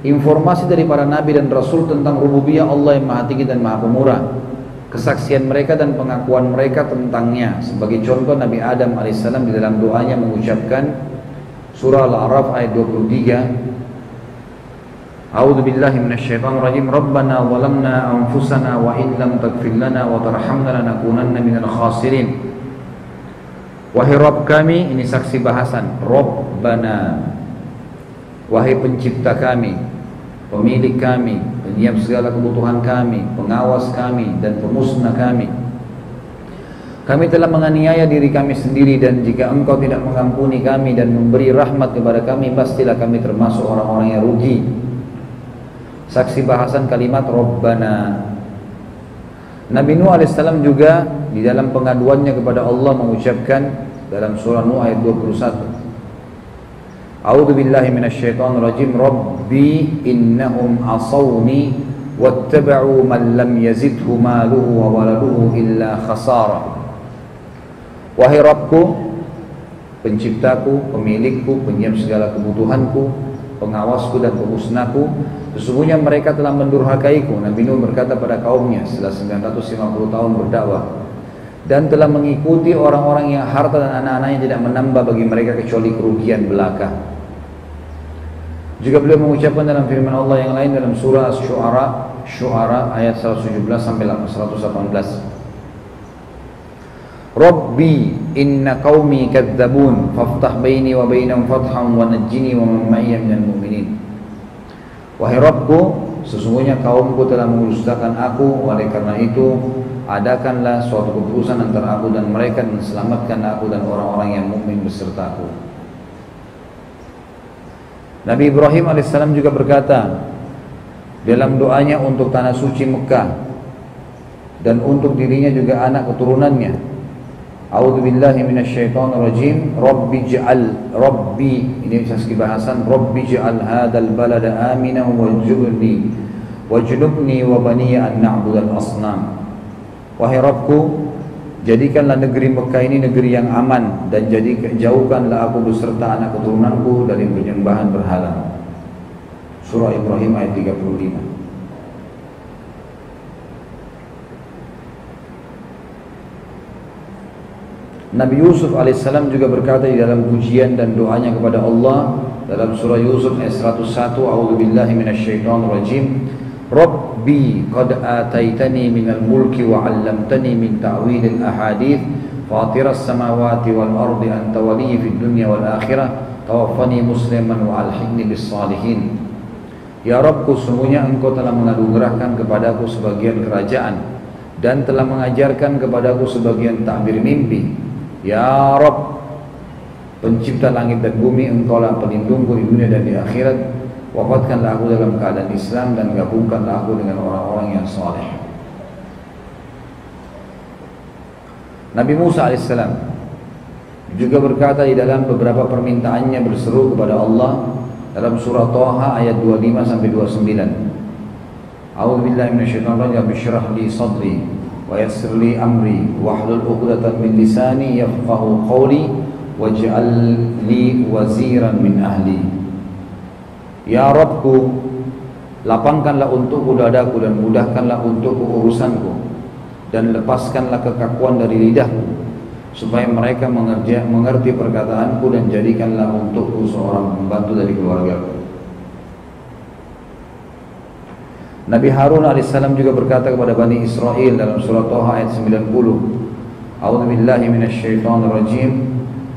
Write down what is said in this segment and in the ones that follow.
informasi dari para nabi dan rasul tentang rububiyah Allah yang maha tinggi dan maha pemurah. Kesaksian mereka dan pengakuan mereka tentangnya. Sebagai contoh Nabi Adam alaihissalam di dalam doanya mengucapkan surah Al-A'raf ayat 23 A'udzu billahi minasyaitonir rajim Rabbana zalamna anfusana wa in lam taghfir lana wa tarhamna lanakunanna minal khasirin. Wahai Rabb kami ini saksi bahasan. Rabbana Wahai pencipta kami pemilik kami penyiap segala kebutuhan kami pengawas kami dan pemusnah kami. Kami telah menganiaya diri kami sendiri dan jika engkau tidak mengampuni kami dan memberi rahmat kepada kami pastilah kami termasuk orang-orang yang rugi. Saksi bahasan kalimat Rabbana. Nabi Nuh AS juga di dalam pengaduannya kepada Allah mengucapkan dalam surah Nuh ayat 21 A'udzu billahi minasyaitonir rajim Rabbi innahum asawni wattaba'u man lam yazidhu maluhu wa waladuhu illa khasara. Wahai Rabbku penciptaku, pemilikku, penyiap segala kebutuhanku, pengawasku dan pemusnahku Sesungguhnya mereka telah mendurhakaiku. Nabi Nuh berkata pada kaumnya setelah 950 tahun berdakwah dan telah mengikuti orang-orang yang harta dan anak-anaknya tidak menambah bagi mereka kecuali kerugian belaka. Juga beliau mengucapkan dalam firman Allah yang lain dalam surah Asy-Syu'ara, Syu'ara ayat 117 sampai 118. Rabbi inna qaumi kadzabun faftah baini wa bainahum fathan wa najjini wa man ma'iyya minal mu'minin. Wahai Rabbku, sesungguhnya kaumku telah mengusahakan aku, oleh karena itu adakanlah suatu keputusan antara aku dan mereka dan selamatkan aku dan orang-orang yang mukmin beserta aku. Nabi Ibrahim alaihissalam juga berkata dalam doanya untuk tanah suci Mekah dan untuk dirinya juga anak keturunannya A'udzu billahi minasyaitonir rajim. Rabbi ij'al Rabbi ini saski bahasan Rabbi ij'al hadzal balada aminan waj'alni wajnubni wa baniya an na'budal asnam. Wahai Rabbku, jadikanlah negeri Mekah ini negeri yang aman dan jadi jauhkanlah aku beserta anak keturunanku dari penyembahan berhala. Surah Ibrahim ayat 35. Nabi Yusuf alaihissalam juga berkata di dalam pujian dan doanya kepada Allah dalam surah Yusuf ayat 101 A'udzu billahi minasyaitonir rajim Rabbi qad ataitani minal mulki wa 'allamtani min ta'wilil ahadith. Fatiras samawati wal ardi anta waliyyi fid dunya wal akhirah. Tawaffani musliman wa alhiqni bis salihin. Ya Rabbku sungguhnya engkau telah menganugerahkan kepadaku sebagian kerajaan dan telah mengajarkan kepadaku sebagian takbir mimpi. Ya Rob Pencipta langit dan bumi Engkau lah pelindungku di dunia dan di akhirat wafatkanlah aku dalam keadaan Islam dan gabungkanlah aku dengan orang-orang yang soleh Nabi Musa AS juga berkata di dalam beberapa permintaannya berseru kepada Allah dalam surah Taha ayat 25 sampai 29 A'udzu billahi minasyaitonir rajim. Bishrah li sadri wa yassir li amri wahlul 'uqdatam min lisani yafqahu qawli waj'al li waziran min ahli. Ya Rabbku lapangkanlah untukku dadaku dan mudahkanlah untukku urusanku. Dan lepaskanlah kekakuan dari lidahku supaya mereka mengerja, mengerti perkataanku dan jadikanlah untukku seorang pembantu dari keluargaku. Nabi Harun alaihissalam juga berkata kepada Bani Israel dalam surah Toha ayat 90 A'udhu billahi minasyaitonir rajim.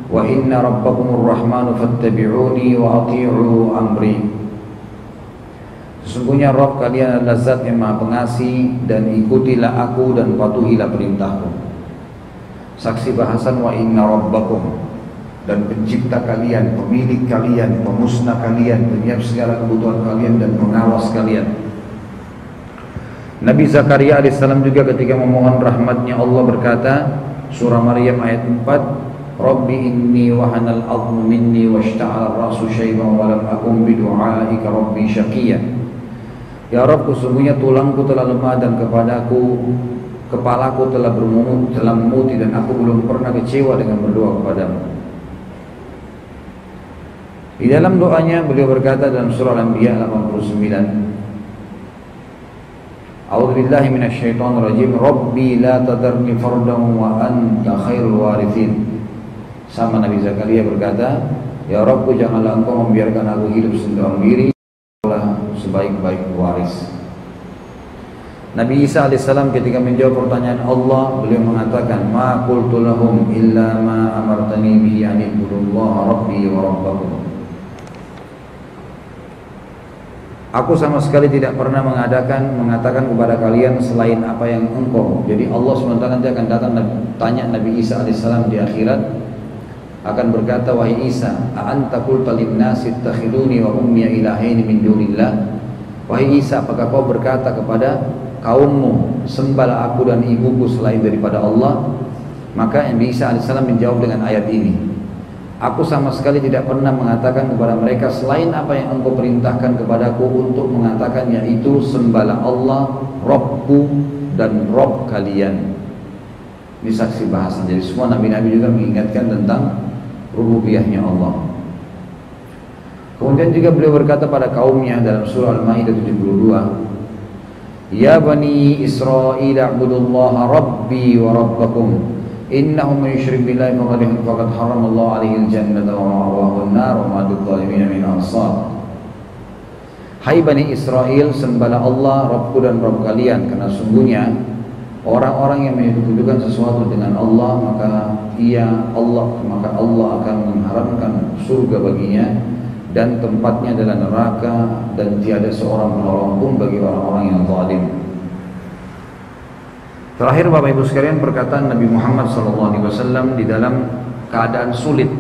Wa inna rabbakumur rahmanu fattabi'uni wa ati'u amri Sesungguhnya Rabb kalian adalah zat yang maha pengasih Dan ikutilah aku dan patuhilah perintahku. Saksi bahasan wa inna rabbakum dan pencipta kalian, pemilik kalian, pemusnah kalian, penyiap segala kebutuhan kalian dan pengawas kalian. Nabi Zakaria alaihissalam juga ketika memohon rahmatnya Allah berkata surah Maryam ayat 4 Rabbi inni wahanal azmu minni washta'ala rasu syaiban wa lam akum bidu'aika rabbi syaqiyya Ya Rabb sesungguhnya tulangku telah lemah dan kepadaku kepalaku telah bermumut telah memutih dan aku belum pernah kecewa dengan berdoa kepadamu. Di dalam doanya beliau berkata dalam surah Al-Anbiya 89 A'udzu billahi minasyaitonir rajim. Rabbi la tadarni fardan wa anta khairul warithin. Sama Nabi Zakaria berkata Ya Rabbku janganlah engkau membiarkan aku hidup sendiri diri sebaik-baik waris Nabi Isa alaihissalam ketika menjawab pertanyaan Allah beliau mengatakan ma qultu lahum illa ma amartani bihi an rabbi wa rabbakum Aku sama sekali tidak pernah mengadakan mengatakan kepada kalian selain apa yang engkau. Jadi Allah SWT nanti akan datang tanya Nabi Isa alaihissalam di akhirat akan berkata wahai Isa, anta qulta lin-nasi ittakhiduni wa ummi ilahaini min dunillah? Wahai Isa, apakah kau berkata kepada kaummu sembahlah aku dan ibuku selain daripada Allah? Maka Nabi Isa alaihissalam menjawab dengan ayat ini. Aku sama sekali tidak pernah mengatakan kepada mereka selain apa yang engkau perintahkan kepadaku untuk mengatakan yaitu sembahlah Allah, Robku dan Rob kalian. Ini saksi bahasa. Jadi semua nabi-nabi juga mengingatkan tentang rububiyahnya Allah. Kemudian juga beliau berkata pada kaumnya dalam surah Al-Maidah 72, "Ya bani Israil, a'budullaha rabbi wa rabbakum." Innahu man yushrik billahi wa ma'wahu an-nar wa ma lidh-dhalimin. Hai Bani Israel, Allah, Rabbku dan Rabb kalian, karena sungguhnya orang-orang yang menyekutukan sesuatu dengan Allah Maka ia Allah, maka Allah akan mengharamkan surga baginya Dan tempatnya adalah neraka Dan tiada seorang penolong pun bagi orang-orang yang zalim Terakhir Bapak Ibu sekalian perkataan Nabi Muhammad SAW di dalam keadaan sulit.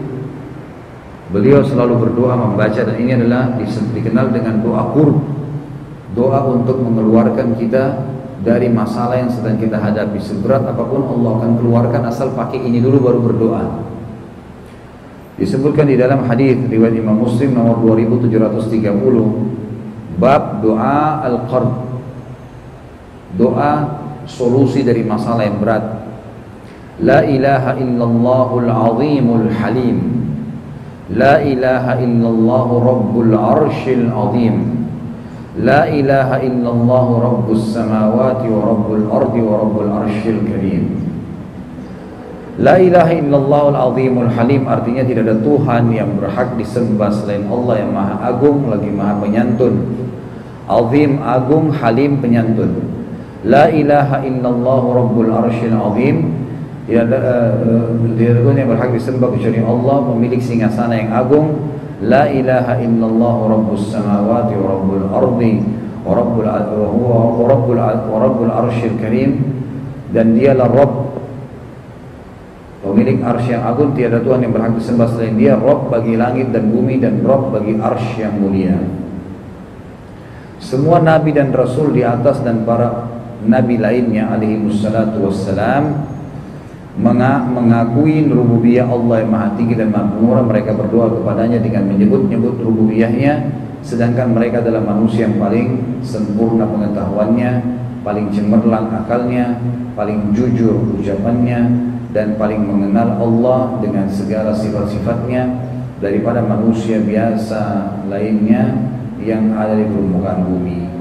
Beliau selalu berdoa membaca dan ini adalah dikenal dengan doa qurb. Doa untuk mengeluarkan kita dari masalah yang sedang kita hadapi. Seberat apa pun Allah akan keluarkan asal pakai ini dulu baru berdoa. Disebutkan di dalam hadis riwayat Imam Muslim nomor 2730 bab doa al-qard. Doa solusi dari masalah yang berat. La ilaha illallahul azimul halim. La ilaha illallah rabbul arshil azim. La ilaha illallah rabbus samawati wa rabbul ardi wa rabbul arshil karim. La ilaha illallah al-azimul halim artinya tidak ada Tuhan yang berhak disembah selain Allah yang maha agung lagi maha penyantun. Azim agung halim penyantun. La ilaha illallah rabbul arshil azim Tidak ada uh, uh, yang berhak disembah kecuali Allah Pemilik singgasana yang agung La ilaha illallah rabbus samawati wa rabbul ardi Wa rabbul, wa rabbul, wa rabbul karim. Dan dialah Rabb Pemilik arsy yang agung Tiada Tuhan yang berhak disembah selain dia. Rabb bagi langit dan bumi Dan Rabb bagi arsy yang mulia. Semua nabi dan rasul di atas dan para nabi lainnya alaihi wassalam mengakui rububiyah Allah yang maha tinggi dan maha pemurah mereka berdoa kepadanya dengan menyebut-nyebut rububiyahnya. Sedangkan mereka adalah manusia yang paling sempurna pengetahuannya paling cemerlang akalnya paling jujur ucapannya dan paling mengenal Allah dengan segala sifat-sifatnya. Daripada manusia biasa lainnya yang ada di permukaan bumi